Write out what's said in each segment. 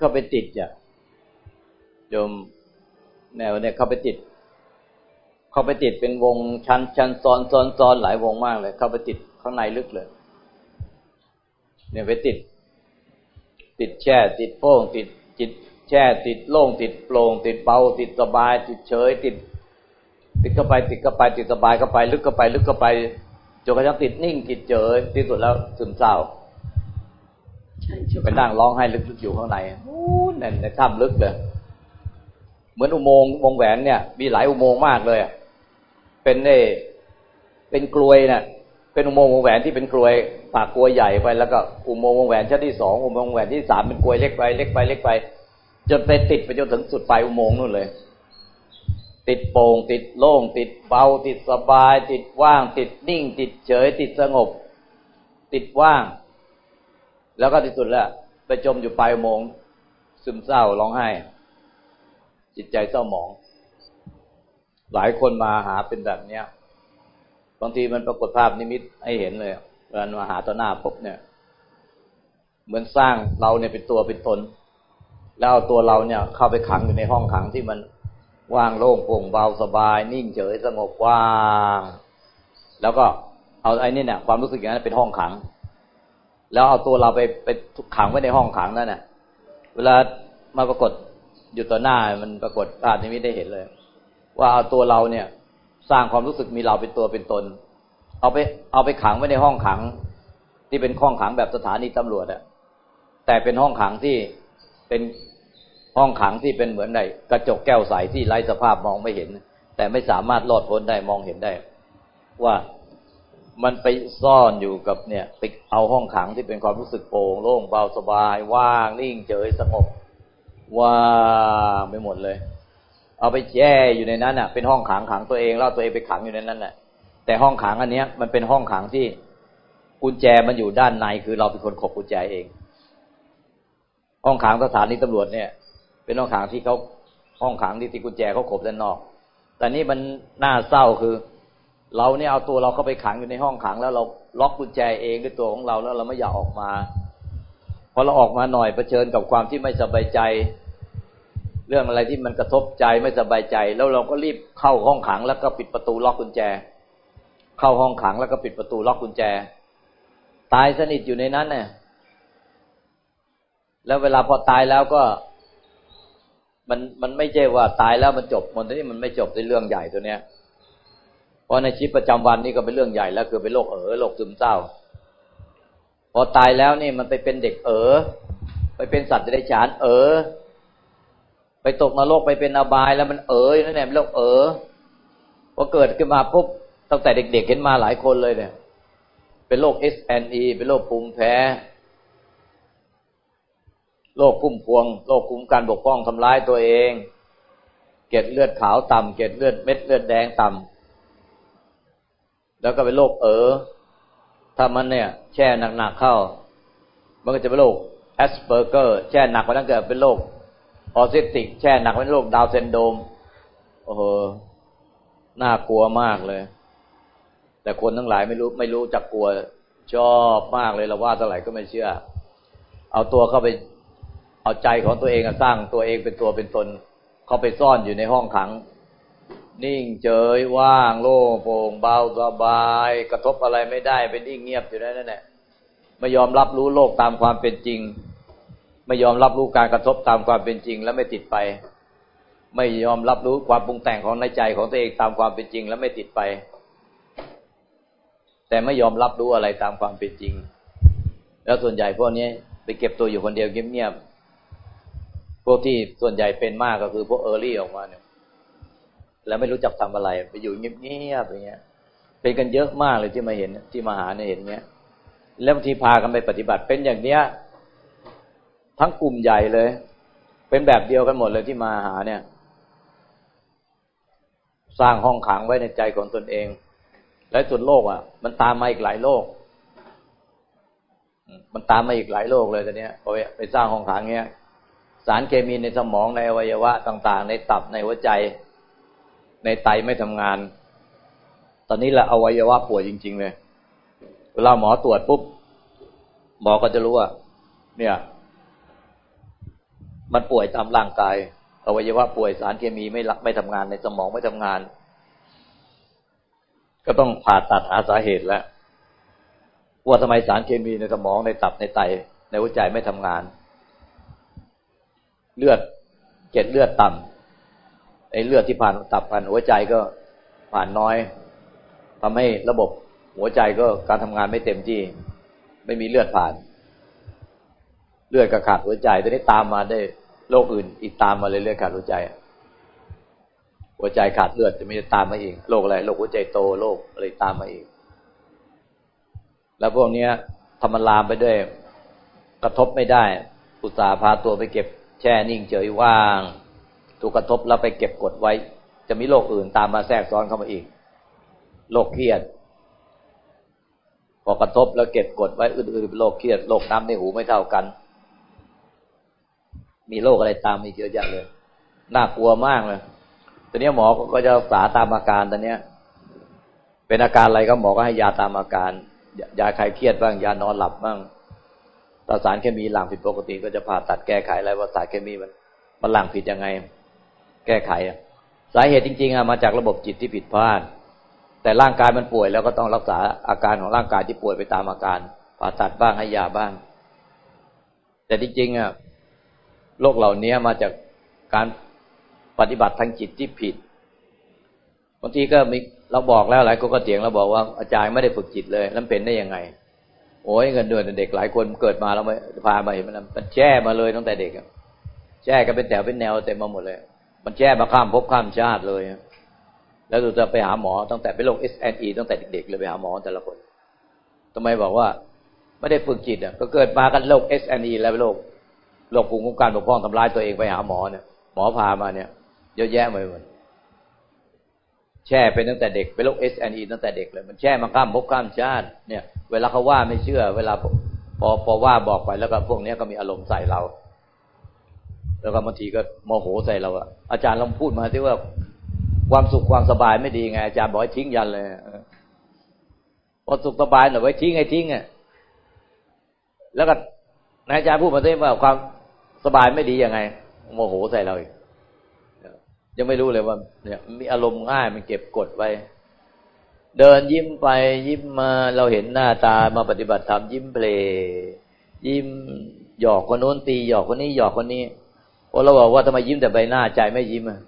เข้าไปติดอะโยมแนวเนี่ยเข้าไปติด เข้าไปติดเป็นวงชั้นชั้นซ้อนซ้อนซ้อนหลายวงมากเลย เข้าไปติดข้างในลึกเลย เนี่ยไปติด ติดแช่ ติดโป้งติดจิตแช่ ติดโล่งติดโปร่งติดเบาติดสบาย ติดเฉย ติด ติดเข้าไปติดเข้าไป ติดสบายเข้าไป ลึกเข้าไป ลึกเข้าไปจนกระทั่งติดนิ่งติดเฉยที่สุดแล้วซึมเศร้า ไปนั่งร้องไห้ลึกๆอยู่ข้างในแน่นในถ้ำลึกเลยเหมือนอุโมงค์วงแหวนเนี่ย มีหลายอุโมงค์มากเลยเป็นเอเป็นกลวยเนะ่ยเป็นอุโมงค์วงแหวนที่เป็นกลวยปากกลวยใหญ่ไปแล้วก็อุโมงค์วงแหวนชั้นที่สองอุโมงค์วงแหวนที่สามเป็นกลวยเล็กไปเล็กไปเล็กไป จนไปติดไปจนถึงสุดปลายอุโมงค์นู่นเลย ติดโป่งติดโล่ง ติดเบาติดสบาย ติดว่าง ติดนิ่ง ติดเฉย ติดสงบ ติดว่าง แล้วก็ที่สุดแล้วไปจมอยู่ปลายโมง ซึมเศร้าร้องไห้ จิตใจเศร้าหมอง หลายคนมาหาเป็นแบบเนี้ยบางทีมันปรากฏภาพนิมิตให้เห็นเลยเวลามาหาต่อหน้าพบเนี่ย เหมือนสร้างเราเนี่ยเป็นตัวเป็นตน แล้วเอาตัวเราเนี่ย เข้าไปขังอยู่ในห้องขังที่มันว่างโล่งโปร่งเบาสบาย นิ่งเฉยสงบว่าง แล้วก็เอาไอ้นี่เนี่ยความรู้สึกอย่างนั้นเป็นห้องขัง แล้วเอาตัวเราไปไปขังไว้ในห้องขังนั่นน่ะ เวลามาปรากฏอยู่ต่อหน้ามันปรากฏภาพนี้ไม่ได้เห็นเลย ว่าเอาตัวเราเนี่ย สร้างความรู้สึกมีเราเป็นตัวเป็นตน เอาไปเอาไปขังไว้ในห้องขัง ที่เป็นห้องขังแบบสถานีตำรวจอะแต่เป็นห้องขังที่เป็นห้องขังที่เป็นเหมือนในกระจกแก้วใสที่ไร้สภาพมองไม่เห็น แต่ไม่สามารถลอดพ้นได้มองเห็นได้ ว่า มันไปซ่อนอยู่กับเนี่ยไปเอาห้องขังที่เป็นความรู้สึกโปร่งโล่งเบาสบาย ว่างนิ่งเฉยสงบว่างไปหมดเลย เอาไปแช่อยู่ในนั้นอะ เป็นห้องขังขังตัวเองแล้วตัวเองไปขังอยู่ในนั้นแหละแต่ห้องขังอันเนี้ย มันเป็นห้องขังที่กุญแจมันอยู่ด้านในคือเราเป็นคนขบกุญแจเอง ห้องขังสถานีตำรวจเนี่ย เป็นห้องขังที่เขาห้องขังที่ติกุญแจเขาขบด้านนอก แต่นี่มันน่าเศร้าคือ เราเนี่ยเอาตัวเราเข้าไปขังอยู่ในห้องขัง แล้วเราล็อกกุญแจเองด้วยตัวของเราแล้วเราไม่อยากออกมาพอเราออกมาหน่อยเผชิญกับความที่ไม่สบายใจ เรื่องอะไรที่มันกระทบใจไม่สบายใจ แล้วเราก็รีบเข้าห้องขังแล้วก็ปิดประตูล็อกกุญแจ เข้าห้องขังแล้วก็ปิดประตูล็อกกุญแจ ตายสนิทอยู่ในนั้นเนี่ยแล้วเวลาพอตายแล้วก็มันมันไม่ใช่ว่าตายแล้วมันจบมันนี้มันไม่จบในเรื่องใหญ่ตัวเนี้ย เพราะในชีวิตประจำวันนี่ก็เป็นเรื่องใหญ่แล้วคือเป็นโรคเออโรคซึมเศร้า พอตายแล้วนี่มันไปเป็นเด็กเออไปเป็นสัตว์เดรัจฉาน เออ ไปตกนรกไปเป็นอบายแล้วมันเออนั่นแหละเป็นโรคเออพอเกิดขึ้นมาปุ๊บตั้งแต่เด็กๆเห็นมาหลายคนเลยเนี่ย เป็นโรค SLE เป็นโรคภูมิแพ้โรคพุ่มพวงโรคคุ้มกันบกพร่องทำร้ายตัวเอง เกล็ดเลือดขาวต่ำเกล็ดเลือดเม็ดเลือดแดงต่ำ แล้วก็เป็นโรคเออถ้ามันเนี่ย แช่หนักๆเข้า มันก็จะเป็นโรคแอสเปอร์เกอร์แช่หนักกว่านั้นเกิดเป็นโรคออทิสติก แช่หนักเป็นโรคดาวน์ซินโดรมโอ้โหน่ากลัวมากเลย แต่คนทั้งหลายไม่รู้ไม่รู้จักกลัวชอบมากเลยเราว่าเท่าไหร่ก็ไม่เชื่อ เอาตัวเข้าไป เอาใจของตัวเองสร้างตัวเองเป็นตัวเป็นตน เข้าไปซ่อนอยู่ในห้องขัง นิ่งเฉยว่างโล่งโปร่งเบาสบาย กระทบอะไรไม่ได้เป็นนิ่งเงียบอยู่นั่นแหละไม่ยอมรับรู้โลกตามความเป็นจริง ไม่ยอมรับรู้การกระทบตามความเป็นจริง แล้วไม่ติดไป ไม่ยอมรับรู้ความปรุงแต่งของในใจของตัวเองตามความเป็นจริง แล้วไม่ติดไป แต่ไม่ยอมรับรู้อะไรตามความเป็นจริง แล้วส่วนใหญ่พวกนี้ไปเก็บตัวอยู่คนเดียวเงียบพวกที่ส่วนใหญ่เป็นมากก็คือพวกเออร์ลี่ออกมาเนี่ย แล้วไม่รู้จักทำอะไร ไปอยู่เงียบๆอย่างเงี้ย เป็นกันเยอะมากเลยที่มาเห็นที่มาหาเนี่ยเห็นเงี้ย แล้วบางทีพากันไปปฏิบัติเป็นอย่างเนี้ย ทั้งกลุ่มใหญ่เลย เป็นแบบเดียวกันหมดเลยที่มาหาเนี่ย สร้างห้องขังไว้ในใจของตนเอง และส่วนโลกอะ มันตามมาอีกหลายโลก มันตามมาอีกหลายโลกเลยตอนนี้พอไปสร้างห้องขังเงี้ย สารเคมีในสมองในอวัยวะต่าง ๆ ในตับในหัวใจ ในไตไม่ทำงาน ตอนนี้แหละอวัยวะป่วยจริง ๆ เลย เวลาหมอตรวจปุ๊บ หมอก็จะรู้ว่า เนี่ย มันป่วยตามร่างกาย อวัยวะป่วยสารเคมีไม่รักไม่ทำงานในสมองไม่ทำงาน ก็ต้องผ่าตัดหาสาเหตุแล้วว่าทำไมสารเคมีในสมองในตับในไต ในหัวใจไม่ทำงาน เลือดเกล็ดเลือดต่ำ ไอ้เลือดที่ผ่านตับผ่านหัวใจก็ผ่านน้อยทำให้ระบบหัวใจก็การทำงานไม่เต็มที่ ไม่มีเลือดผ่าน เลือดกระขาดหัวใจตัวนี้ตามมาได้โรคอื่น อีกตามมาเลยเลือดขาดหัวใจ หัวใจขาดเลือดจะไม่ตามมาเองโรคอะไรโรคหัวใจโตโรคอะไรตามมาเองแล้วพวกนี้ทำมันลามไปด้วย กระทบไม่ได้ อุตส่าห์พาตัวไปเก็บแช่นิ่งเฉยว่าง ถูกกระทบแล้วไปเก็บกดไว้ จะมีโรคอื่นตามมาแทรกซ้อนเข้ามาอีกโรคเครียด พอกระทบแล้วเก็บกดไว้อื่นๆเป็นโรคเครียดโรคน้ำในหูไม่เท่ากัน มีโรคอะไรตามมีเยอะแยะเลย น่ากลัวมากเลยตอนนี้หมอก็จะรักษาตามอาการตอนนี้เป็นอาการอะไรก็หมอก็ให้ยาตามอาการ ยาคลายเครียดบ้าง ยานอนหลับบ้างถ้าสารเคมีหลั่งผิดปกติก็จะผ่าตัดแก้ไขอะไรว่าสารเคมีมันมันหลั่งผิดยังไง ก้ไข สาเหตุจริงๆอะมาจากระบบจิตที่ผิดพลาด แต่ร่างกายมันป่วยแล้วก็ต้องรักษาอาการของร่างกายที่ป่วยไปตามอาการผ่าตัดบ้างให้ยาบ้าง แต่จริงๆอะโรคเหล่านี้มาจากการปฏิบัติทางจิตที่ผิดบางทีก็มีเราบอกแล้วหลายคนก็เถียงเราบอกว่าอาจารย์ไม่ได้ฝึกจิตเลยแล้วเป็นได้ยังไงโอ้ยเงินเดือนเด็กหลายคนเกิดมาแล้วไม่พามาเห็นมันมันแช่มาเลยตั้งแต่เด็กแช่กันเป็นแถวเป็นแนวเต็มมาหมดเลย มันแช่มาข้ามภพข้ามชาติเลยแล้วเราจะไปหาหมอตั้งแต่เป็นโรค SLE ตั้งแต่เด็กๆเลยไปหาหมอแต่ละคนทำไมบอกว่า ไม่ได้ฝึกจิตอะก็เกิดมากันโรคเอสแล้วเป็นโรคโรคภูมิคุ้มกันบกพร่องทำร้ายตัวเองไปหาหมอเนี่ย หมอพามาเนี่ยเยอะแยะไปหมดแช่เป็นตั้งแต่เด็กเป็นโรค SLE ตั้งแต่เด็กเลย มันแช่มาข้ามภพข้ามชาติ เนี่ย เวลาเขาว่าไม่เชื่อ เวลาพอพอว่าบอกไปแล้วก็พวกนี้ก็มีอารมณ์ใส่เรา แล้วก็บางทีก็โมโหใส่เราอะอาจารย์ลองพูดมาที่ว่าความสุขความสบายไม่ดีไง อาจารย์บอกให้ทิ้งยันเลยพอสุขสบายหน่อยไว้ทิ้งไอ้ทิ้งอะแล้วก็นายอาจารย์พูดมาที่ว่าความสบายไม่ดียังไงโมโหใส่เราอีกยังไม่รู้เลยว่า เนี่ยมีอารมณ์ง่ายมันเก็บกดไว้ เดินยิ้มไปยิ้มมาเราเห็นหน้าตามาปฏิบัติธรรมยิ้มเพลยิ้มหยอกคนโน้นตีหยอกคนนี้หยอกคนนี้ พอเราบอกว่าทำไมยิ้มแต่ใบหน้าใจไม่ยิ้มอะ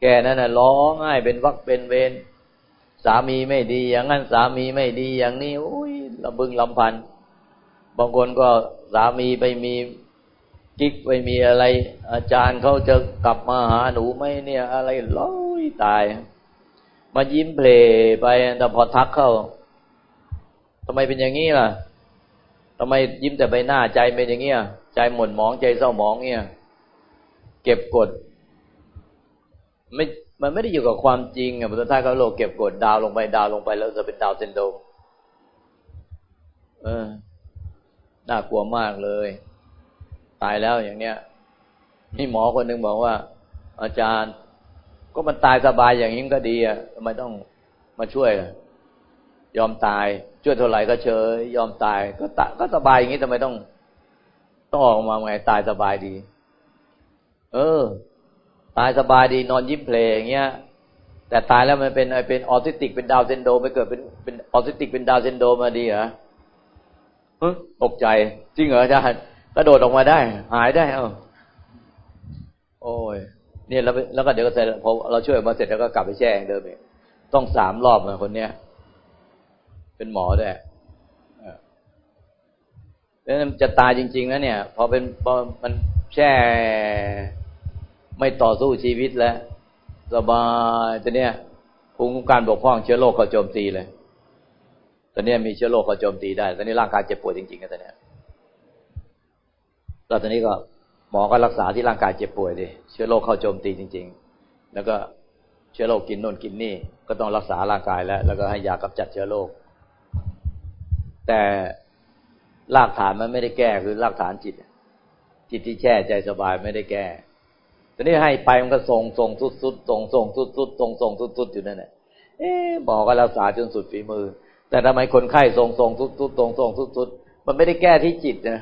แกนั่นน่ะร้องไห้เป็นวักเป็นเวรสามีไม่ดี อย่างนั้นสามีไม่ดีอย่างนี้อุ้ยลำบึงลำพัน บางคนก็สามีไปมีกิ๊กไปมีอะไร อาจารย์เขาจะกลับมาหาหนูไหมเนี่ย อะไรร้อยตาย มายิ้มเพลไปแต่พอทักเข้าทำไมเป็นอย่างนี้ล่ะ ทำไมยิ้มแต่ใบหน้าใจเป็นอย่างเงี้ย ใจหม่นหมองใจเศร้าหมองเงี้ย เก็บกดไม่มันไม่ได้อยู่กับความจริงอะพุทธทาสเขาโลกเก็บกดดาวลงไปดาวลงไปแล้วจะเป็นดาวเซนโดเออ น่ากลัวมากเลย ตายแล้วอย่างเนี้ยนี่หมอคนหนึ่งบอกว่า อาจารย์ ก็มันตายสบายอย่างนี้ก็ดีอะทำไมต้องมาช่วย ยอมตาย ช่วยเท่าไหร่ก็เฉยยอมตายก็ตก็สบายอย่างนี้ทำไมต้องต้องออกมาไงตายสบายดี เออ ตายสบายดีนอนยิ้มเพลงอย่างเงี้ย แต่ตายแล้วมันเป็นเป็นออทิสติกเป็นดาวเซนโดไม่เกิดเป็นเป็นออทิสติกเป็นดาวเซนโดมาดีเหรอตกใจ จริงเหรออาจารย์กระโดดออกมาได้ หายได้เออโอ้ยเนี่ยแล้วแล้วก็เดี๋ยวก็เสร็จพอเราช่วยมาเสร็จแล้วก็กลับไปแช่งเดิมเองต้องสามรอบเลยคนเนี้ย เป็นหมอด้วยแล้วจะตายจริงๆนะเนี่ย พอเป็นพอมันแช่ ไม่ต่อสู้ชีวิตแล้วสบายแต่เนี้ยภูมิคุ้มกันบกพร่องเชื้อโรคเขาโจมตีเลย ตอนนี้มีเชื้อโรคเขาโจมตีได้ ตอนนี้ร่างกายเจ็บปวดจริงๆกันตอนนี้แล้วตอนนี้ก็หมอก็รักษาที่ร่างกายเจ็บป่วยดิเชื้อโรคเข้าโจมตีจริง ๆ แล้วก็เชื้อโรคกินโน่นกินนี่ ก็ต้องรักษาร่างกายแล้ว แล้วก็ให้ยากำจัดเชื้อโรค แต่รากฐานมันไม่ได้แก้คือรากฐานจิต จิตที่แช่ใจสบายไม่ได้แก้ตอนนี้ให้ไปมันก็ส่งส่งสุดสุดส่งส่งสุดสุดส่งส่งสุดสุดอยู่นั่นแหละเอ๊ะหมอก็รักษาจนสุดฝีมือ แต่ทำไมคนไข้ส่งส่งสุดสุดส่งส่งสุดสุดมันไม่ได้แก้ที่จิตนะ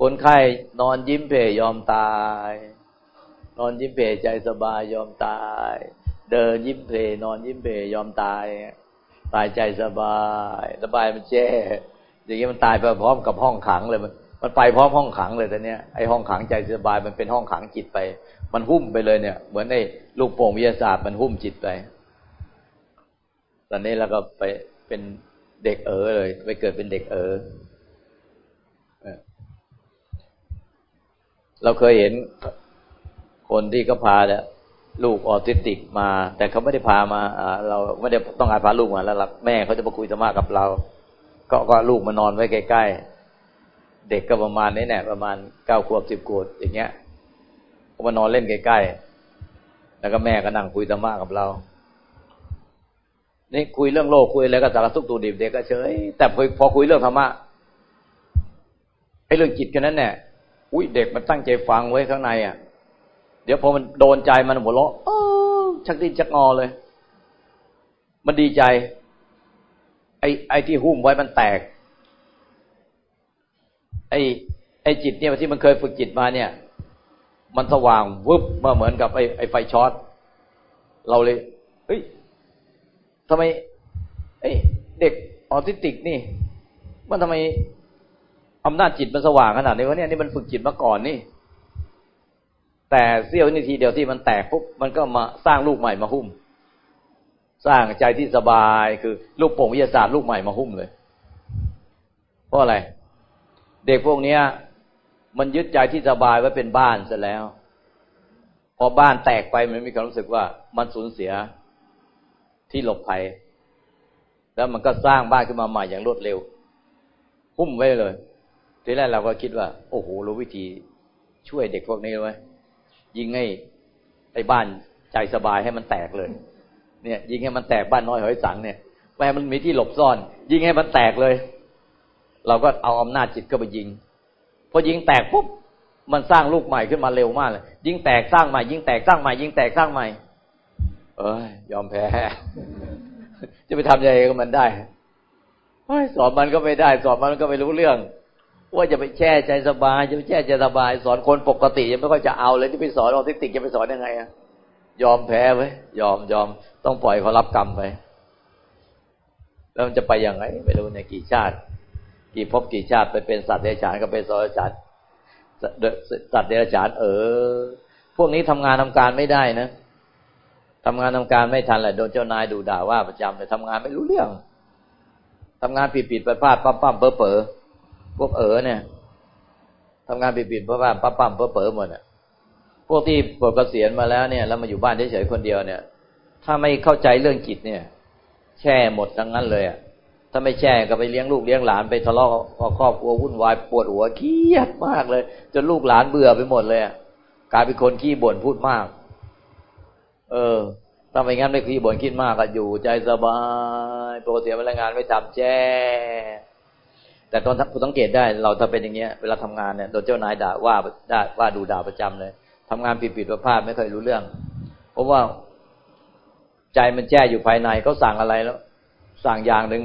คนไข้นอนยิ้มเพยยอมตาย นอนยิ้มเพยใจสบายยอมตาย เดินยิ้มเพยนอนยิ้มเพยยอมตาย ตายใจสบาย สบายมันแช่อย่างนี้มันตายไปพร้อมกับห้องขังเลยมัน มันไปพร้อมห้องขังเลยแต่เนี้ยไอห้องขังใจสบายมันเป็นห้องขังจิตไป มันหุ้มไปเลยเนี่ย เหมือนไอลูกโป่งวิทยาศาสตร์มันหุ้มจิตไป ตอนนี้เราก็ไปเป็นเด็กเอ๋อเลย ไปเกิดเป็นเด็กเอ๋อเราเคยเห็นคนที่เขาพาเนี่ย ลูกออทิสติกมา แต่เขาไม่ได้พามาเราไม่ได้ต้องการพาลูกมาแล้วแม่เขาจะมาคุยธรรมะกับเรา ก็ก็ลูกมานอนไว้ใกล้ๆเด็กก็ประมาณนี้แหละประมาณเก้าขวบสิบขวบอย่างเงี้ยก็มานอนเล่นใกล้ๆแล้วก็แม่ก็นั่งคุยธรรมะกับเรานี่คุยเรื่องโลกคุยอะไรก็สารทุกตัวดิบเด็กก็เฉยแต่พอคุยเรื่องธรรมะไอ้เรื่องจิตแค่นั้นแหละอุ้ยเด็กมันตั้งใจฟังไว้ข้างในอะ เดี๋ยวพอมันโดนใจมันหัวเราะชักดิ้นชักงอเลย มันดีใจ ไอ้ไอ้ที่หุ้มไว้มันแตก ไอ้ไอ้จิตเนี่ยที่มันเคยฝึกจิตมาเนี่ย มันสว่างวึบมาเหมือนกับไอ้ไอ้ไฟช็อตเราเลยเฮ้ยทำไมไอ้เด็กออทิสติกนี่ มันทำไมอำนาจจิตมันสว่างขนาดนี้วะเนี่ยนี่มันฝึกจิตมาก่อนนี่ แต่เสี้ยวนาทีเดียวที่มันแตกปุ๊บมันก็มาสร้างลูกใหม่มาหุ้ม สร้างใจที่สบายคือลูกโป่งวิทยาศาสตร์ลูกใหม่มาหุ้มเลย เพราะอะไร เด็กพวกเนี้ย มันยึดใจที่สบายไว้เป็นบ้านซะแล้ว พอบ้านแตกไปมันมีความรู้สึกว่ามันสูญเสียที่หลบภัย แล้วมันก็สร้างบ้านขึ้นมาใหม่อย่างรวดเร็ว หุ้มไว้เลย ทีแรกเราก็คิดว่า โอ้โหรู้วิธีช่วยเด็กพวกนี้ไว้ ยิงให้ไอ้บ้านใจสบายให้มันแตกเลย เนี่ย ยิงให้มันแตกบ้านน้อยหอยสังเนี่ยไม่มันมีที่หลบซ่อน ยิงให้มันแตกเลย เราก็เอาอำนาจจิตก็ไปยิงพอยิงแตกปุ๊บมันสร้างลูกใหม่ขึ้นมาเร็วมากเลย ยิงแตกสร้างใหม่ ยิงแตกสร้างใหม่ ยิงแตกสร้างใหม่ เอ้ยยอมแพ้ จะไปทำยังไงกับมันได้สอนมันก็ไม่ได้ สอนมันก็ไม่รู้เรื่อง ว่าจะไปแช่ใจสบายจะไปแช่ใจสบาย สอนคนปกติยังไม่ค่อยจะเอาเลยที่ไปสอนออทิสติกจะไปสอนยังไงอะยอมแพ้ไว้ยอมยอมต้องปล่อยเขารับกรรมไปแล้วมันจะไปยังไงไม่รู้ในกี่ชาติ กี่ภพกี่ชาติไปเป็นสัตว์เดรัจฉานก็เป็นสัตว์เดรัจฉานสัตว์เดรัจฉานเออ พวกนี้ทำงานทำการไม่ได้นะทำงานทำการไม่ทันแหละโดนเจ้านายดูด่าว่าประจำเลยทำงานไม่รู้เรื่องทำงานผิดผิดไปพลาดปั๊มปั๊มเป๋อเป๋อ พวกเอ๋อเนี่ยทำงานปิดๆเพราะว่าปั๊มปั๊มเป๋อหมดอะพวกที่ปลดเกษียณมาแล้วเนี่ยแล้วมาอยู่บ้านเฉยๆคนเดียวเนี่ย ถ้าไม่เข้าใจเรื่องจิตเนี่ย แช่หมดทั้งนั้นเลยอะถ้าไม่แช่ก็ไปเลี้ยงลูกเลี้ยงหลานไปทะเลาะกับครอบครัววุ่นวายปวดหัวเครียดมากเลย จนลูกหลานเบื่อไปหมดเลยกลายเป็นคนขี้บ่นพูดมาก เออถ้าไม่งั้นไม่ขี้บ่นคิดมากก็อยู่ใจสบายปกติเวลางานไม่ทำแจ้ แต่ตอนคุณสังเกตได้เราถ้าเป็นอย่างเงี้ยเวลาทำงานเนี่ยโดนเจ้านายด่าว่าด่าว่าดูด่าประจำเลยทำงานผิดผิดพลาดไม่เคยรู้เรื่อง เพราะว่าใจมันแจ้อยู่ภายในเขาสั่งอะไรแล้ว สั่งอย่างหนึ่ง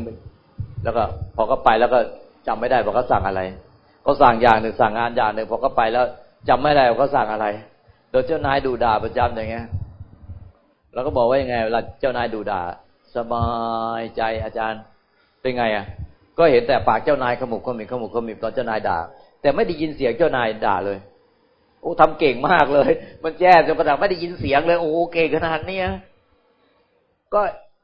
แล้วก็ พอเขาไปแล้วก็จำไม่ได้ว่าเขาสั่งอะไรเขาสั่งอย่างหนึ่งสั่งงานอย่างหนึ่งพอเขาไปแล้วจำไม่ได้ว่าเขาสั่งอะไรโดนเจ้านายดูด่าประจำอย่างเงี้ยเราก็บอกว่ายังไงเวลาเจ้านายดูด่า สบายใจอาจารย์เป็นไงอะ ก็เห็นแต่ปากเจ้านายขมุกขมิบขมุกขมิบตอนเจ้านายด่า แต่ไม่ได้ยินเสียงเจ้านายด่าเลยโอ้ทำเก่งมากเลย มันแย่จนกระทั่งไม่ได้ยินเสียงเลย โอ้เก่งขนาดนี้ก็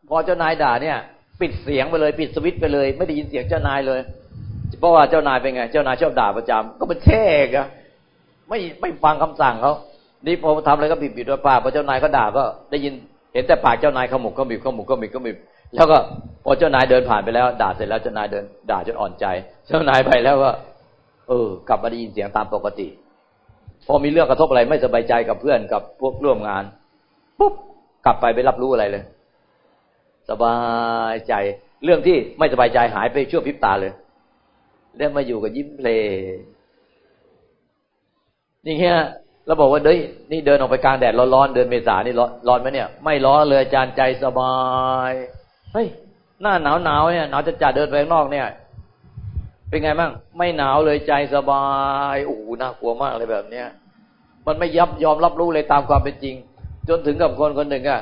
พอเจ้านายด่าเนี่ย ปิดเสียงไปเลย ปิดสวิตไปเลย ไม่ได้ยินเสียงเจ้านายเลย เพราะว่าเจ้านายเป็นไง เจ้านายชอบด่าประจำก็มันแช่กะไม่ไม่ฟังคำสั่งเขานี่พอทำอะไรก็ผิดผิดว่าป่าพอเจ้านายก็ด่าก็ได้ยินเห็นแต่ปากเจ้านายขมุกขมิบขมุกขมิบขมิบ แล้วก็พอเจ้านายเดินผ่านไปแล้ว ด่าเสร็จแล้วเจ้านายเดิน ด่าจนอ่อนใจ เจ้านายไปแล้วก็ เออ กลับมาได้ยินเสียงตามปกติ พอมีเรื่องกระทบอะไรไม่สบายใจกับเพื่อนกับพวกร่วมงานปุ๊บกลับไปไม่รับรู้อะไรเลย สบายใจ เรื่องที่ไม่สบายใจหายไปชั่วพริบตาเลยแล้วมาอยู่กับยิ้มเพลนี่เงี้ยเราบอกว่าเด้ยนี่เดินออกไปกลางแดดร้อนๆเดินเมษานี่ร้อนร้อนไหมเนี่ย ไม่ร้อนเลยอาจารย์ใจสบาย เฮ้ยหน้าหนาวหนาวเนี่ยหนาวจะจ่าเดินไปข้างนอกเนี่ย เป็นไงบ้างไม่หนาวเลยใจสบายโอ้โหน่ากลัวมากเลยแบบเนี้ยมันไม่ยับยอมรับรู้เลยตามความเป็นจริง จนถึงกับคนคนหนึ่งอะ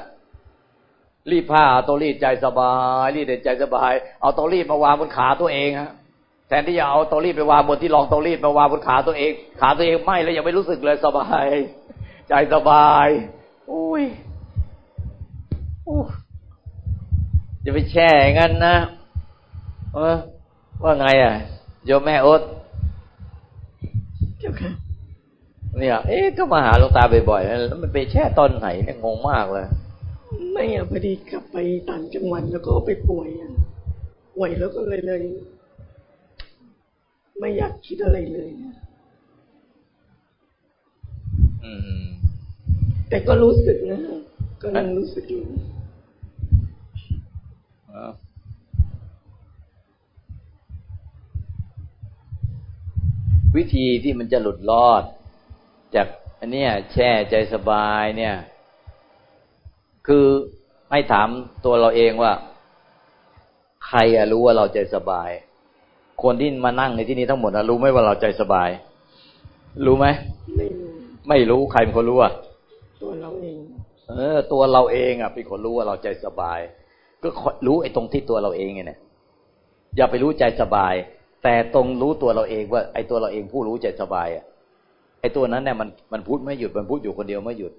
รีดผ้าเตารีดใจสบายรีดใจสบาย เอาเตารีดมาวางบนขาตัวเองฮะแทนที่จะเอาเตารีดไปวางบนที่รองเตารีดมาวางบนขาตัวเอง ขาตัวเองไม่แล้วยังไม่รู้สึกเลยสบาย ใจสบาย อุ้ยอู้ ย่าไปแช่งั้นนะเออว่าไงอะโยมแม่อดเจ้าค่ะเนี่ย เอ๊ะก็มาหาหลวงตาบ่อยๆแล้วมันไปแช่ตอนไหนเนี่ยงงมากเลยไม่อะพอดีกลับไปต่างจังหวัดแล้วก็ไปป่วยอะป่วยแล้วก็เลยเลย ไม่อยากคิดอะไรเลยอืม แต่ก็รู้สึกนะก็ยังรู้สึกอยู่ วิธีที่มันจะหลุดรอด จากอันเนี้ยแช่ใจสบายเนี่ย คือให้ถามตัวเราเองว่า ใครรู้ว่าเราใจสบาย คนที่มานั่งในที่นี้ทั้งหมดรู้ไหมว่าเราใจสบาย รู้ไหมไม่รู้ไม่รู้ใครเป็นคนรู้อะตัวเราเอง เออ ตัวเราเองอะเป็นคนรู้ว่าเราใจสบาย ก็รู้ไอ้ตรงที่ตัวเราเองไงเนี่ยอย่าไปรู้ใจสบาย แต่ตรงรู้ตัวเราเองว่า ไอ้ตัวเราเองผู้รู้ใจสบายอะไอ้ตัวนั้นเนี่ยมันมันพูดไม่หยุดมันพูดอยู่คนเดียวไม่หยุด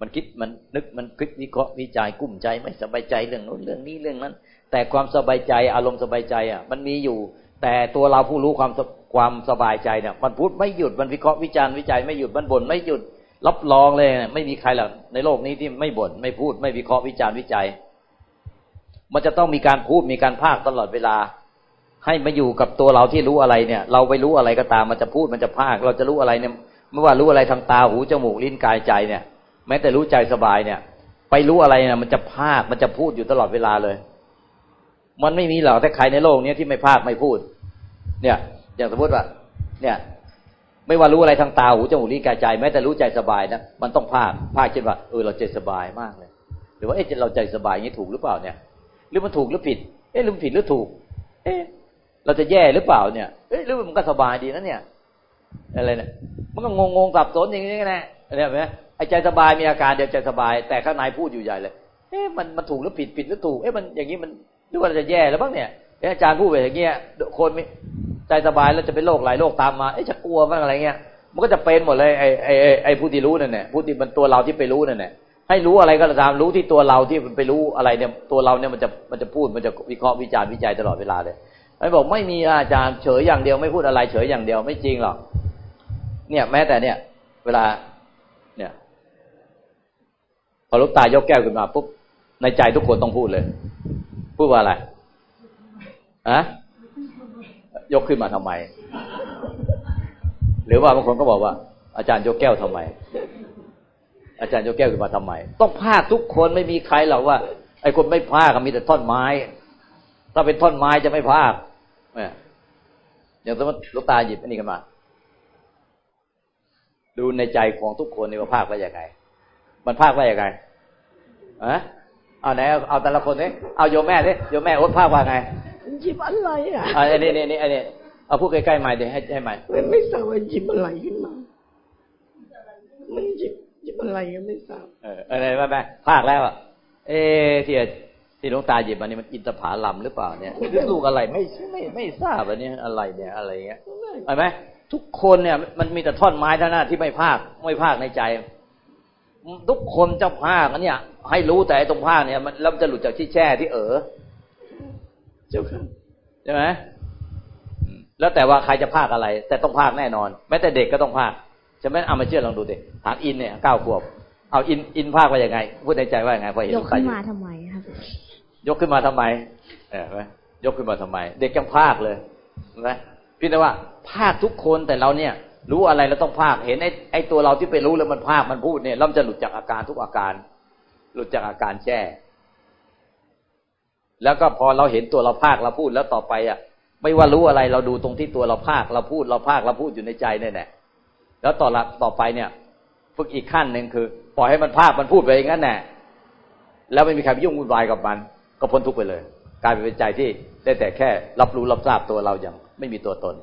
มันคิดมันนึกมันคิดวิเคราะห์วิจัยกุ้มใจไม่สบายใจเรื่องนู้นเรื่องนี้เรื่องนั้น แต่ความสบายใจอารมณ์สบายใจอะ มันมีอยู่ แต่ตัวเราผู้รู้ความความสบายใจเนี่ยมันพูดไม่หยุดมันวิเคราะห์วิจารณ์วิจัยไม่หยุดมันบ่นไม่หยุด รับรองเลยไม่มีใครหรอกในโลกนี้ที่ไม่บ่นไม่พูดไม่วิเคราะห์วิจารณ์วิจัย มันจะต้องมีการพูดมีการภาคตลอดเวลา ให้มาอยู่กับตัวเราที่รู้อะไรเนี่ย เราไปรู้อะไรก็ตามมันจะพูดมันจะพากเราจะรู้อะไรเนี่ยไม่ว่ารู้อะไรทางตาหูจมูกลิ้นกายใจเนี่ย แม้แต่รู้ใจสบายเนี่ย ไปรู้อะไรเนี่ยมันจะพากมันจะพูดอยู่ตลอดเวลาเลย มันไม่มีหรอกแต่ใครในโลกนี้ที่ไม่พากไม่พูด เนี่ย อย่างสมมติว่า เนี่ยไม่ว่ารู้อะไรทางตาหูจมูกลิ้นกายใจแม้แต่รู้ใจสบายนะมันต้องพากพากเช่นว่าเออเราใจสบายมากเลย หรือว่าเอ๊ะเราใจสบายอย่างนี้ถูกหรือเปล่าเนี่ย หรือมันถูกหรือผิด เอ๊ะหรือผิดหรือถูก เอ๊ะเราจะแย่หรือเปล่าเนี่ยเอ้ยหรือมันก็สบายดีนะเนี่ยอะไรเนี่ยมันก็งงงสับสนอย่างนี้แน่เนี่ยไหมไอ้ใจสบายมีอาการเดียวใจสบาย แต่ข้างในพูดอยู่ใหญ่เลย เอ๊ะมันมันถูกหรือผิดผิดหรือถูกเอ๊ะมันอย่างนี้มันหรือว่าจะแย่แล้วบ้างเนี่ยอาจารย์พูดไปอย่างเงี้ยคนใจสบายแล้วจะเป็นโรคหลายโรคตามมา เอ๊ะจะกลัวบ้างอะไรเงี้ย มันก็จะเป็นหมดเลยไอ้ไอ้ไอ้ผู้ที่รู้นั่นแหละผู้ที่มันตัวเราที่ไปรู้นั่นแหละ ให้รู้อะไรก็ตามรู้ที่ตัวเราที่มันไปรู้อะไรเนี่ยตัวเราเนี่ยมันจะมันจะพูดมันจะวิเคราะห์วิจารณ์วิจัยตลอดเวลาเลยไอ้บอกไม่มีอาจารย์เฉยอย่างเดียวไม่พูดอะไรเฉยอย่างเดียวไม่จริงหรอกเนี่ย แม้แต่เนี่ย เวลา เนี่ย พอลูกตายกแก้วขึ้นมาปุ๊บในใจทุกคนต้องพูดเลย พูดว่าอะไรอะยกขึ้นมาทำไม หรือว่าบางคนก็บอกว่า อาจารย์ยกแก้วทำไม อาจารย์ยกแก้วขึ้นมาทำไม ต้องพากทุกคนไม่มีใครหรอกว่า ไอ้คนไม่พากมีแต่ท่อนไม้ ถ้าเป็นท่อนไม้จะไม่พากเนี่ยอย่างสมมติลูกตาหยิบอันนี้กันมา ดูในใจของทุกคนนี่ว่าภาคว่าอย่างไง มันภาคว่าอย่างไงอะเอาไหนเอาแต่ละคนนี่เอาโยมแม่ดิโยมแม่โอ๊ตภาคว่าไงหยิบอะไรอะอันนี้นี่นี่อันนี้เอาพูดใกล้ๆใหม่ดิให้ให้ใหม่ไม่ทราบว่าหยิบอะไรขึ้นมา มันหยิบห ยิบอะไรก็ไม่ทราบเอออะไรว่าแม่ภาคแล้วอะเอที่ที่หลวงตาหยิบมานี่มันอินทผาลัมหรือเปล่าเนี่ยลูกอะไรไม่ไม่ไม่ทราบอันนี้อะไรเนี่ยอะไรเงี้ยเห็นไหมทุกคนเนี่ย มันมีแต่ท่อนไม้เท่านั้นที่ไม่ภาคไม่ภาคในใจ ทุกคนจะภาคอันเนี้ยให้รู้แต่ตรงภาคเนี่ย มันแล้วจะหลุดจากที่แช่ที่เออเจ้าค่ะใช่ไหมแล้วแต่ว่าใครจะภาคอะไร แต่ต้องภาคแน่นอน แม้แต่เด็กก็ต้องภาค ใช่ไหมเอามาเชื่อลองดูดิถามอินเนี่ยเก้าขวบ เอาอินอินภาคว่ายังไง พูดในใจว่ายังไงพอเห็นยกขึ้นมาทำไมครับ ยกขึ้นมาทำไมเออไหมยกขึ้นมาทำไม เด็กจังภาคเลยเห็นไหมพี่นะว่า ภาคทุกคนแต่เราเนี่ย รู้อะไรเราต้องภาคเห็นไอ้ไอ้ตัวเราที่ไปรู้แล้วมันภาคมันพูดเนี่ยเราจะหลุดจากอาการทุกอาการ หลุดจากอาการแช่แล้วก็พอเราเห็นตัวเราภาคเราพูดแล้วต่อไปอะ ไม่ว่ารู้อะไรเราดูตรงที่ตัวเราภาคเราพูดเราภาคเราพูดอยู่ในใจเนี่ยแหละ แล้วต่อละต่อไปเนี่ย ฝึกอีกขั้นหนึ่งคือ ปล่อยให้มันภาคมันพูดไปอย่างนั้นแหละแล้วไม่มีใครไปยุ่งวุ่นวายกับมัน ก็พ้นทุกไปเลย กลายเป็นใจที่ได้แต่แค่ รับรู้รับทราบตัวเราอย่างไม่มีตัวตน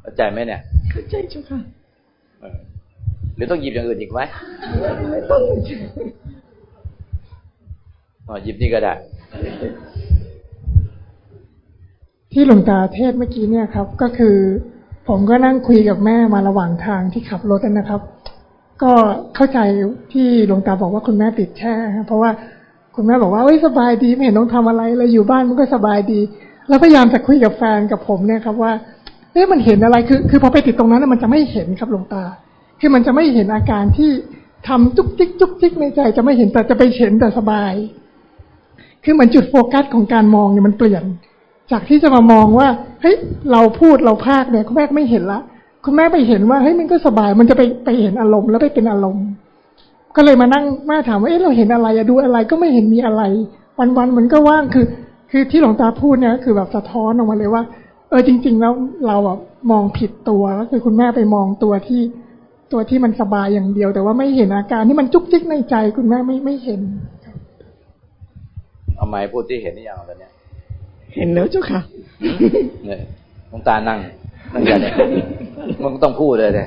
เข้าใจไหมเนี่ยเข้าใจเจ้าค่ะหรือต้องหยิบอย่างอื่นอีกไหมไม่ต้องอ๋อหยิบนี่ก็ได้ ที่หลวงตาเทศเมื่อกี้เนี่ยครับ ก็คือ ผมก็นั่งคุยกับแม่มาระหว่างทางที่ขับรถนะครับ ก็เข้าใจที่หลวงตาบอกว่าคุณแม่ติดแช่เพราะว่าคุณแม่บอกว่าเอ้ยสบายดีไม่เห็นต้องทำอะไรเลยอยู่บ้านมันก็สบายดี แล้วพยายามจะคุยกับแฟนกับผมเนี่ยครับว่าเอ๊ะมันเห็นอะไรคือคือพอไปติดตรงนั้นมันจะไม่เห็นครับหลวงตา คือมันจะไม่เห็นอาการที่ทำจุกจิกจุกจิกในใจจะไม่เห็นแต่จะไปเห็นแต่สบาย คือเหมือนจุดโฟกัสของการมองเนี่ยมันเปลี่ยน จากที่จะมามองว่าเฮ้ยเราพูดเราพากเนี่ยคุณแม่ไม่เห็นละคุณแม่ไปเห็นว่าเฮ้ยมันก็สบาย มันจะไปไปเห็นอารมณ์แล้วไปเป็นอารมณ์ ก็เลยมานั่งแม่ถามว่าเอ๊ะเราเห็นอะไรอะดูอะไรก็ไม่เห็นมีอะไร วันๆมันก็ว่างคือ คือที่หลวงตาพูดเนี่ยคือแบบสะท้อนออกมาเลยว่า เออจริง ๆ แล้วเราอะมองผิดตัวก็คือคุณแม่ไปมองตัวที่ตัวที่มันสบายอย่างเดียว แต่ว่าไม่เห็นอาการที่มันจุกจิกในใจ คุณแม่ไม่ไม่เห็นเอาไมพูดที่เห็นนี่อย่างตอนเนี้ย เห็นแล้วเจ้าค่ะเนี่ยหลวงตานั่งนั่งอย่างนี้มันต้องพูดเลยเลย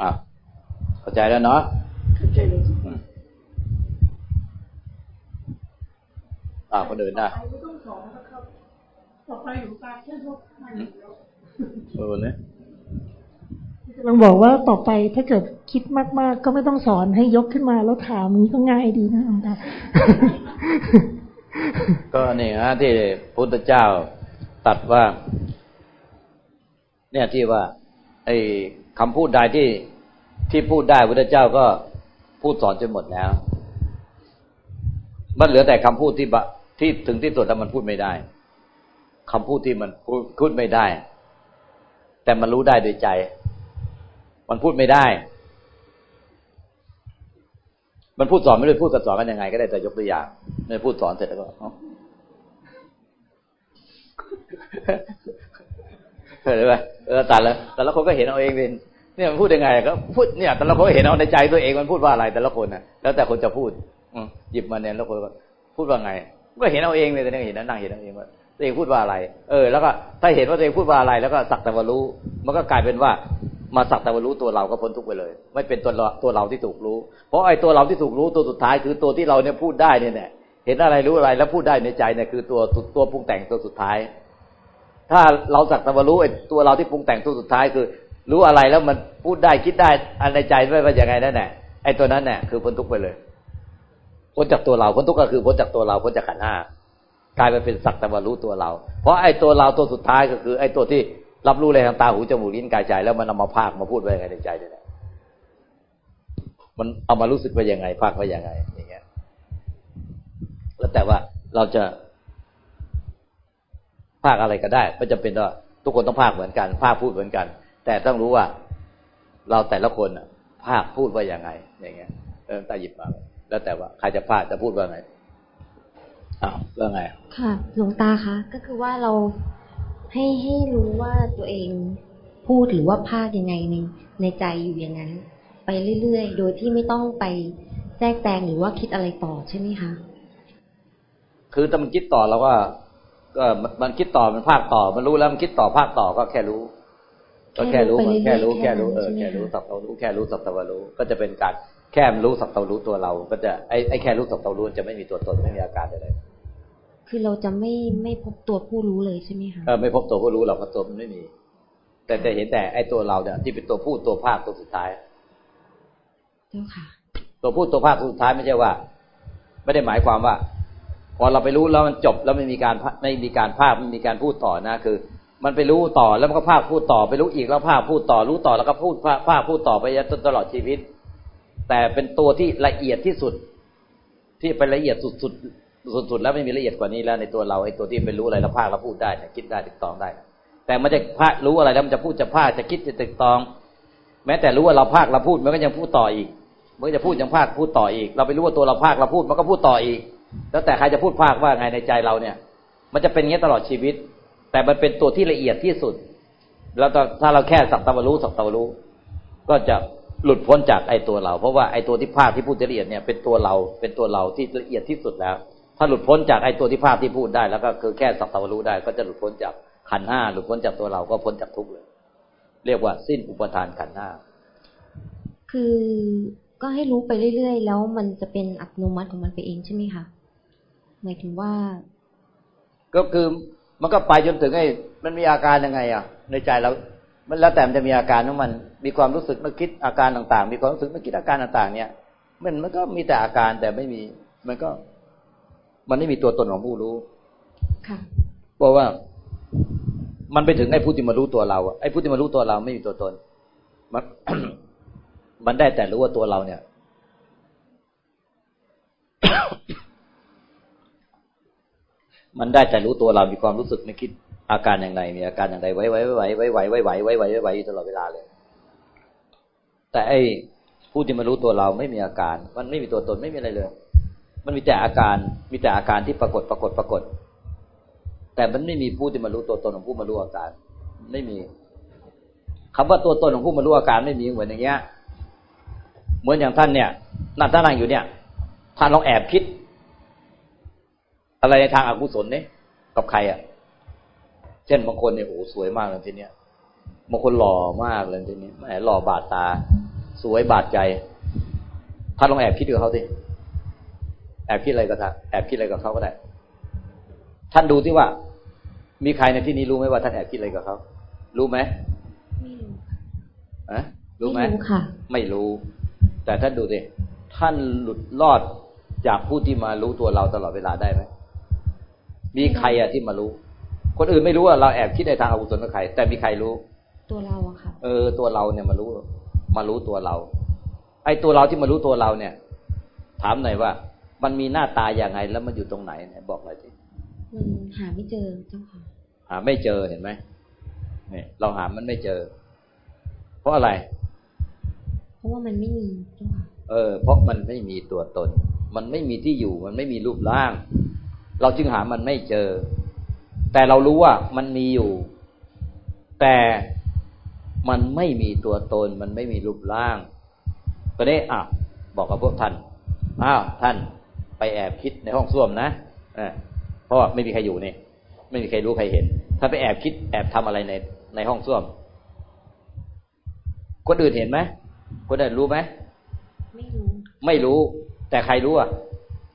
อะเข้าใจแล้วเนาะเข้าใจเลยอ่าคนอื่นได้ต่อไปหลวงตาแค่ยกเออเนี่ย ลองบอกว่าต่อไปถ้าเกิดคิดมาก ๆ ก็ไม่ต้องสอนให้ยกขึ้นมาแล้วถามนี้ก็ง่ายดีนะหลวงตาก็นี่ฮะที่พุทธเจ้าตัดว่า เนี่ยที่ว่า ไอ้คำพูดใดที่ที่พูดได้พระเจ้าก็พูดสอนจนหมดแล้ว มันเหลือแต่คำพูดที่บะที่ถึงที่สุดแล้วมันพูดไม่ได้คำพูดที่มันพูดไม่ได้ แต่มันรู้ได้โดยใจ มันพูดไม่ได้ มันพูดสอนไม่ได้พูดกับสอนกันยังไง ก็ได้แต่ยกตัวอย่างในพูดสอนเสร็จแล้วก็เห็นไหมเออตัดแล้วแต่ละคนก็เห็นเอาเองเป็นเนี่ยมันพูดยังไงก็พูดเนี่ยแต่ละคนเห็นเอาในใจตัวเองมันพูดว่าอะไรแต่ละคนนะแล้วแต่คนจะพูด อืหยิบมาเนี่ยแล้วคนก็พูดว่าไง ก็เห็นเอาเองเลยแต่เนี่ยเห็นนั่งเห็นเอาเองว่า ตัวเองพูดว่าอะไร เออ แล้วก็ถ้าเห็นว่าตัวเองพูดว่าอะไร แล้วก็สักแต่ว่ารู้ มันก็กลายเป็นว่ามาสักแต่ว่ารู้ตัวเราก็พ้นทุกไปเลย ไม่เป็นตัวตัวเราที่ถูกรู้ เพราะไอ้ตัวเราที่ถูกรู้ตัวสุดท้ายคือตัวที่เราเนี่ยพูดได้เนี่ยเห็นอะไรรู้อะไรแล้วพูดได้ในใจเนี่ยคือตัวตัวปรุงแต่งตัวสุดท้าย ถ้าเราสักแต่ว่ารู้ไอ้ตัวเราที่ปรุงแต่งตัวสุดท้ายคือ รู้อะไรแล้วมันพูดได้คิดได้อันในใจไม่ว่าอย่างไงนั่นแหละไอ้ตัวนั้นเนี่ยคือพ้นทุกไปเลยพ้นจากตัวเราพ้นทุกก็คือพ้นจากตัวเราพ้นจากขันห้า กลายไปเป็นสักแต่ว่ารู้ตัวเรา เพราะไอ้ตัวเราตัวสุดท้ายก็คือ ไอ้ตัวที่รับรู้อะไรทางตาหูจมูกลิ้นกายใจแล้วมันเอามาพากมาพูดไว้ในใจนี่แหละมันเอามารู้สึกไปยังไงพากไปยังไง อย่างเงี้ย แล้วแต่ว่าเราจะพากอะไรก็ได้ไม่จำเป็นว่าทุกคนต้องพากเหมือนกันพากพูดเหมือนกัน แต่ต้องรู้ว่า เราแต่ละคนภาคพูดว่าอย่างไง อย่างเงี้ยเออตาหยิบมา แล้วแต่ว่าใครจะภาคจะพูดว่าไง อ้าวเรื่องไง ค่ะ หลวงตาคะก็คือว่าเราให้ให้รู้ว่าตัวเองพูดหรือว่าภาคยังไงในในใจอยู่อย่างนั้น ไปเรื่อยๆ โดยที่ไม่ต้องไปแทรกแซงหรือว่าคิดอะไรต่อใช่ไหมคะ คือถ้ามันคิดต่อเราก็ก็มันคิดต่อมันภาคต่อ มันรู้แล้วมันคิดต่อภาคต่อก็แค่รู้ ก็แค่รู้แค่รู้แค่รู้เออแค่รู้สักตารู้แค่รู้สักตารู้ก็จะเป็นการแค่รู้สักตารู้ตัวเรา ก็จะไอ้ไอ้แค่รู้สักตารู้จะไม่มีตัวตนไม่มีอาการอะไร คือเราจะไม่ไม่พบตัวผู้รู้เลยใช่ไหมคะเออไม่พบตัวผู้รู้เราก็ตัวมันไม่มี แต่จะเห็นแต่ไอ้ตัวเราเนี่ยที่เป็นตัวผู้ตัวภาคตัวสุดท้ายเจ้าค่ะ ตัวผู้ตัวภาคตัวสุดท้ายไม่ใช่ว่า ไม่ได้หมายความว่า พอเราไปรู้แล้วมันจบแล้วไม่มีการไม่มีการภาคไม่มีการพูดต่อนะคือ มันไปรู้ต่อแล้วมันก็ภาคพูดต่อไปรู้อีกแล้วภาคพูดต่อรู้ต่อแล้วก็พูดภาคพูดต่อไปจนตลอดชีวิต แต่เป็นตัวที่ละเอียดที่สุดที่เป็นละเอียดสุดสุด สุดๆแล้วไม่มีละเอียดกว่านี้แล้วในตัวเราไอ้ตัวที่เป็นรู้อะไรแล้วภาคแล้วพูดได้คิดได้ติดตองได้ แต่มันจะภาครู้อะไรแล้วมันจะพูดจะภาคจะคิดจะติดตอง แม้แต่รู้ว่าเราภาคเราพูดมันก็ยังพูดต่ออีกมันก็จะพูดยังภาคพูดต่ออีก เราไปรู้ว่าตัวเราภาคเราพูดมันก็พูดต่ออีก แล้วแต่ใครจะพูดภาคว่าไงในใจเราเนี่ย มันจะเป็นอย่างนี้ตลอดชีวิต แต่มันเป็นตัวที่ละเอียดที่สุดแล้วถ้าเราแค่สักตะวรู้สักตะวรู้ ก็จะหลุดพ้นจากไอ้ตัวเรา เพราะว่าไอ้ตัวที่ภาคที่พูดละเอียดเนี่ยเป็นตัวเราเป็นตัวเราที่ละเอียดที่สุดแล้ว ถ้าหลุดพ้นจากไอ้ตัวที่ภาคที่พูดได้ แล้วก็คือแค่สักตะวรู้ได้ ก็จะหลุดพ้นจากขันห้าหลุดพ้นจากตัวเราก็พ้นจากทุกข์เลย เรียกว่าสิ้นอุปทานขันห้าคือก็ให้รู้ไปเรื่อยๆ แล้วมันจะเป็นอัตโนมัติของมันไปเองใช่ไหมคะหมายถึงว่า ก็คือมันก็ไปจนถึงไอ้มันมีอาการยังไงอะ ในใจเรามันแล้วแต่มันจะมีอาการของมัน มีความรู้สึกนึกคิดอาการต่างๆ มีความรู้สึกนึกคิดอาการต่างๆ เนี่ย มันมันก็มีแต่อาการแต่ไม่มี มันก็ มันไม่มีตัวตนของผู้รู้ค่ะเพราะว่ามันไปถึงไอ้ผู้ที่มารู้ตัวเราอะไอ้ผู้ที่มารู้ตัวเราไม่มีตัวตน มันมันได้แต่รู้ว่าตัวเราเนี่ย มันได้แต่รู้ตัวเรามีความรู้สึกไม่คิดอาการอย่างไรมีอาการอย่างไรไว้ไว้ไว้ไว้ไว้ไว้ไว้ไว้ไว้ไว้ไว้ตลอดเวลาเลย แต่ไอ้ผู้ที่มารู้ตัวเราไม่มีอาการ มันไม่มีตัวตนไม่มีอะไรเลย มันมีแต่อาการ มีแต่อาการที่ปรากฏปรากฏปรากฏ แต่มันไม่มีผู้ที่มารู้ตัวตนของผู้มารู้อาการ ไม่มีคำว่าตัวตนของผู้มารู้อาการไม่มีเหมือนอย่างเงี้ย เหมือนอย่างท่านเนี่ยนั่นท่านนั่งอยู่เนี่ย ท่านลองแอบคิด อะไรในทางอากุศลเนี่ยกับใครอะ เช่นบางคนเนี่ยโอ้สวยมากเลยทีเนี้ยบางคนหล่อมากเลยทีนี้แหมหล่อบาดตา สวยบาดใจท่านลองแอบคิดกับเขาสิ อบคิดอะไรกับท่านแอบคิดอะไรกับเขาก็ได้ ท่านดูที่ว่า มีใครในที่นี้รู้ไหมว่าท่านแอบคิดอะไรกับเขารู้ไหมไม่รู้อะรู้ไหมไม่รู้ค่ะ ไม่รู้ แต่ท่านดูดิท่านหลุดรอดจากผู้ที่มารู้ตัวเราตลอดเวลาได้ไหมมีใครอะที่มารู้ คนอื่นไม่รู้ว่าเราแอบคิดในทางอากุศลกับใคร แต่มีใครรู้ ตัวเราอะค่ะ เออ ตัวเราเนี่ยมารู้ มารู้ตัวเรา ไอ้ตัวเราที่มารู้ตัวเราเนี่ย ถามหน่อยว่า มันมีหน้าตาอย่างไง แล้วมันอยู่ตรงไหนเนี่ยบอกหน่อยสิมันหาไม่เจอเจ้าค่ะหาไม่เจอเห็นไหมเนี่ยเราหามันไม่เจอ เพราะอะไร เพราะว่ามันไม่มีเจ้าค่ะเออ เพราะมันไม่มีตัวตน มันไม่มีที่อยู่มันไม่มีรูปร่าง เราจึงหามันไม่เจอ แต่เรารู้ว่ามันมีอยู่ แต่มันไม่มีตัวตน มันไม่มีรูปร่างก็ได้อะบอกกับพวกท่านอ้าวท่าน ไปแอบคิดในห้องส้วมนะเออเพราะว่าไม่มีใครอยู่นี่ไม่มีใครรู้ใครเห็น ถ้าไปแอบคิดแอบทำอะไรในในห้องส้วม คนอื่นเห็นไหมคนอื่นรู้ไหมไม่รู้ ไม่รู้ แต่ใครรู้อะ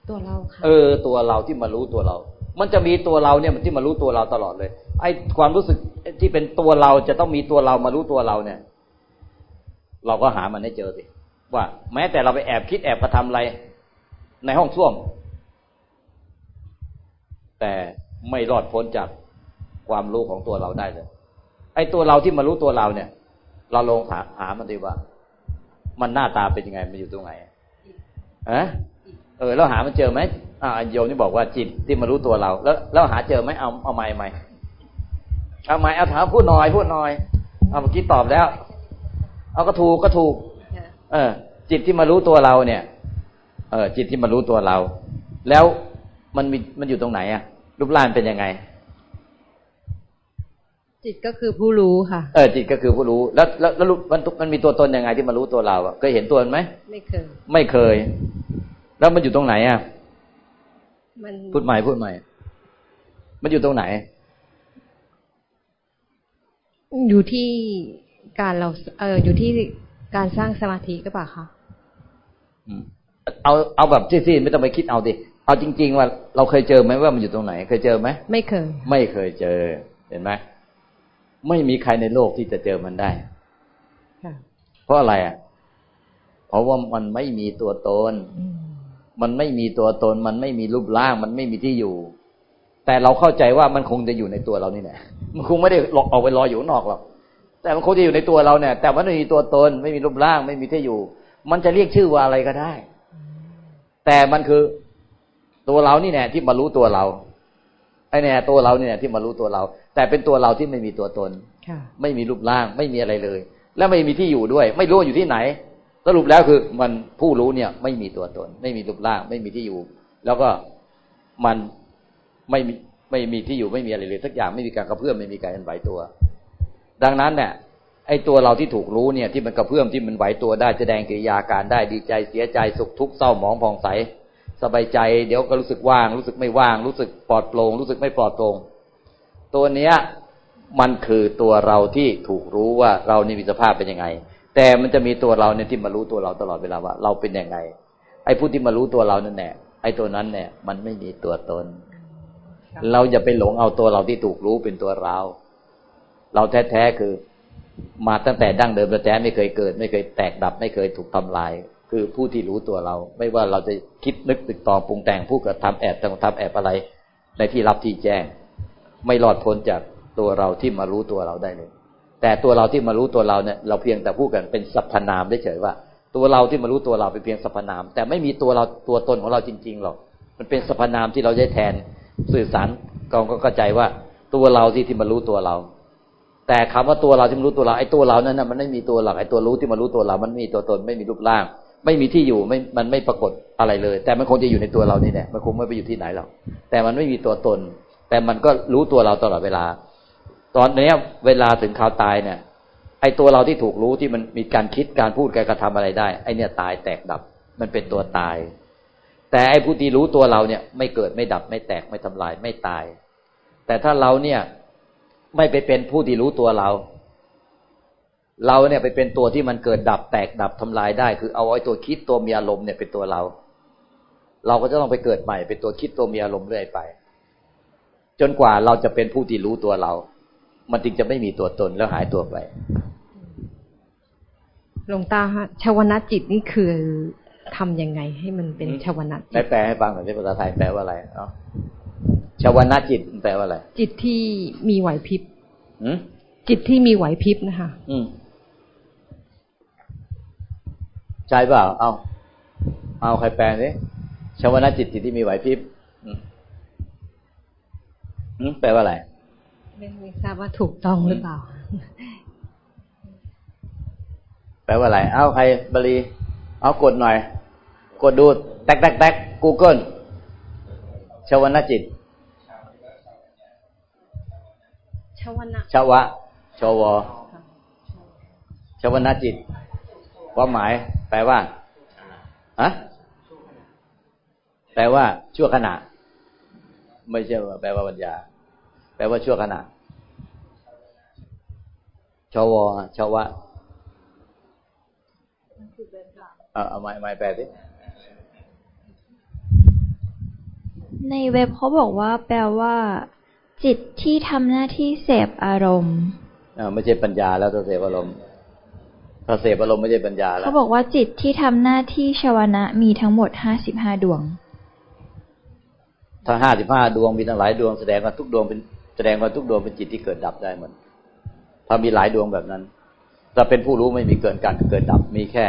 ตัวเราค่ะเออ ตัวเราที่มารู้ตัวเรา มันจะมีตัวเราเนี่ยมันที่มารู้ตัวเราตลอดเลย ไอ้ความรู้สึกที่เป็นตัวเราจะต้องมีตัวเรามารู้ตัวเราเนี่ย เราก็หามันให้เจอสิว่า แม้แต่เราไปแอบคิดแอบกระทำอะไร ในห้องส้วม แต่ไม่รอดพ้นจากความรู้ของตัวเราได้เลยไอ้ตัวเราที่มารู้ตัวเราเนี่ย เราลองหาหามันดีว่า มันหน้าตาเป็นยังไงมันอยู่ตรงไหนอะเออ แล้วหามันเจอไหมอ่าโยมนี่บอกว่าจิตที่มารู้ตัวเรา แล้วแล้วหาเจอไหมเอาเอาไม้ไหมเอาไม้เอาถามพูดหน่อยพูดหน่อยเอาเมื่อกี้ตอบแล้ว เอาก็ถูกก็ถูก เออ จิตที่มารู้ตัวเราเนี่ย เออจิตที่มารู้ตัวเรา แล้วมันมีมันอยู่ตรงไหนอะรูปร่างเป็นยังไง จิตก็คือผู้รู้ค่ะ เออจิตก็คือผู้รู้ แล้วแล้วแล้วมันมันมีตัวตนยังไงที่มารู้ตัวเราอะเคยเห็นตัวมันไหมไม่เคย ไม่เคย แล้วมันอยู่ตรงไหนอะมันพูดใหม่พูดใหม่ มันอยู่ตรงไหน อยู่ที่การเรา เอออยู่ที่การสร้างสมาธิก็ปล่าคะอืม เอาเอาแบบที่ๆไม่ต้องไปคิดเอาดิเอาจริง ๆ ว่าเราเคยเจอไหมว่ามันอยู่ตรงไหน เคยเจอไหมไม่เคย ไม่เคยเจอ เห็นไหมไม่มีใครในโลกที่จะเจอมันได้ค่ะเพราะอะไรอะ เพราะว่ามันไม่มีตัวตนอืมมันไม่มีตัวตน มันไม่มีรูปร่าง มันไม่มีที่อยู่ แต่เราเข้าใจว่ามันคงจะอยู่ในตัวเรานี่แหละมันคงไม่ได้หลอกออกไปลอยอยู่ข้างนอกหรอกแต่มันคงจะอยู่ในตัวเราเนี่ย แต่มันไม่มีตัวตน ไม่มีรูปร่าง ไม่มีที่อยู่ มันจะเรียกชื่อว่าอะไรก็ได้ แต่มันคือตัวเรานี่แน่ที่มารู้ตัวเราไอ้เนี่ยตัวเราเนี่ยที่มารู้ตัวเรา แต่เป็นตัวเราที่ไม่มีตัวตนค่ะไม่มีรูปร่างไม่มีอะไรเลย และไม่มีที่อยู่ด้วย ไม่รู้ว่าอยู่ที่ไหน สรุปแล้วคือมันผู้รู้เนี่ย ไม่มีตัวตน ไม่มีรูปร่าง ไม่มีที่อยู่ แล้วก็มันไม่มีไม่มีที่อยู่ไม่มีอะไรเลยสักอย่างไม่มีการกระเพื่อมไม่มีการไหวตัว ดังนั้นเนี่ย ไอ้ตัวเราที่ถูกรู้เนี่ยที่มันกระเพื่อมที่มันไหวตัวได้แสดงกิริยาการได้ดีใจเสียใจสุขทุกข์เศร้าหมองผ่องใสสบายใจ เดี๋ยวก็รู้สึกว่าง รู้สึกไม่ว่าง รู้สึกปลอดโปร่งรู้สึกไม่ปลอดโปร่งตัวเนี้ยมันคือตัวเราที่ถูกรู้ว่าเรานี่มีสภาพเป็นยังไง แต่มันจะมีตัวเราเนี่ยที่มารู้ตัวเราตลอดเวลาว่า เราเป็นยังไง ไอ้ผู้ที่มารู้ตัวเรานั่นแหละไอ้ตัวนั้นเนี่ยมันไม่มีตัวตน เราอย่าไปหลงเอาตัวเราที่ถูกรู้เป็นตัวเรา เราแท้ๆคือ มาตั้งแต่ดั้งเดิมแท้ไม่เคยเกิด ไม่เคยแตกดับ ไม่เคยถูกทำลาย คือผู้ที่รู้ตัวเรา ไม่ว่าเราจะคิดนึกตึกต่อปรุงแต่งผู้กระทำแอบทำแอบอะไร ในที่รับที่แจ้ง ไม่รอดพ้นจากตัวเราที่มารู้ตัวเราได้เลย แต่ตัวเราที่มารู้ตัวเราเนี่ยเราเพียงแต่พูดกันเป็นสรรพนามได้เฉยว่า ตัวเราที่มารู้ตัวเราเป็นเพียงสรรพนาม แต่ไม่มีตัวเราตัวตนของเราจริงๆหรอกมันเป็นสรรพนามที่เราได้แทนสื่อสารกองก็เข้าใจว่าตัวเราที่ที่มารู้ตัวเรา แต่คำว่าตัวเราที่มารู้ตัวเราไอ้ตัวเรานั้นนะมันไม่มีตัวหลักไอ้ตัวรู้ที่มารู้ตัวเรา มันไม่มีตัวตนไม่มีรูปร่าง ไม่มีที่อยู่ไม่มันไม่ปรากฏอะไรเลย แต่มันคงจะอยู่ในตัวเรานี่แหละมันคงไม่ไปอยู่ที่ไหนหรอกแต่มันไม่มีตัวตน แต่มันก็รู้ตัวเราตลอดเวลา ตอนนี้เวลาถึงข่าวตายเนี่ย ไอ้ตัวเราที่ถูกรู้ที่มันมีการคิดการพูดการกระทำอะไรได้ไอ้เนี่ยตายแตกดับ มันเป็นตัวตาย แต่ไอ้ผู้ที่รู้ตัวเราเนี่ย ไม่เกิดไม่ดับไม่แตกไม่ทำลายไม่ตาย แต่ถ้าเราเนี่ย ไม่ไปเป็นผู้ที่รู้ตัวเรา เราเนี่ยไปเป็นตัวที่มันเกิดดับแตกดับทำลายได้ คือเอาไอ้ตัวคิดตัวมีอารมณ์เนี่ยเป็นตัวเรา เราก็จะต้องไปเกิดใหม่เป็นตัวคิดตัวมีอารมณ์เรื่อยไป จนกว่าเราจะเป็นผู้ที่รู้ตัวเรา มันจึงจะไม่มีตัวตนแล้วหายตัวไปหลวงตาฮะชาวนะจิตนี่คือทำยังไงให้มันเป็นชาวนะจิตแปลให้ฟังหน่อยที่ภาษาไทยแปลว่าอะไรเนาะ ชาวนะจิตแปลว่าอะไร จิตที่มีไหวพริบอืมจิตที่มีไหวพริบนะคะอืมใช่เปล่า เอา เอาใครแปลสิชาวนะจิตจิตที่มีไหวพริบอืมอืมแปลว่าอะไรไม่ไม่ทราบว่าถูกต้องหรือเปล่า แปลว่าอะไร เอาใครบรีเอากดหน่อย กดดู แตกแตกแตก Google ชาวนะจิต ชา วนะชาวะ ชวชาวนะจิตความหมาย แปลว่าฮะแปลว่า ชั่วขณะ ไม่ใช่ว่าแปลว่าปัญญา แปลว่าชั่วขณะ ชวชาวะเอาเอาไม้ไม้แปลสิในเว็บเขาบอกว่า แปลว่า จิตที่ทำหน้าที่เสพอารมณ์อ่าไม่ใช่ปัญญาแล้วถ้าเสพอารมณ์ถ้าเสพอารมณ์ไม่ใช่ปัญญาแล้วเขาบอกว่าจิตที่ทำหน้าที่ชวนะมีทั้งหมดห้าสิบห้าดวงถ้าห้าสิบห้าดวงมีทั้งหลายดวงแสดงว่าทุกดวงเป็นแสดงว่าทุกดวงเป็นจิตที่เกิดดับได้หมดถ้ามีหลายดวงแบบนั้นถ้าเป็นผู้รู้ไม่มีเกินการเกิดดับมีแค่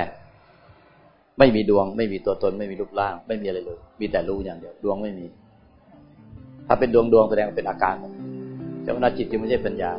ไม่มีดวง ไม่มีตัวตน ไม่มีรูปร่าง ไม่มีอะไรเลย มีแต่รู้อย่างเดียว ดวงไม่มี ถ้าเป็นดวงดวงแสดงเป็นอาการแต่ว่าจิตจึงไม่ใช่ปัญญา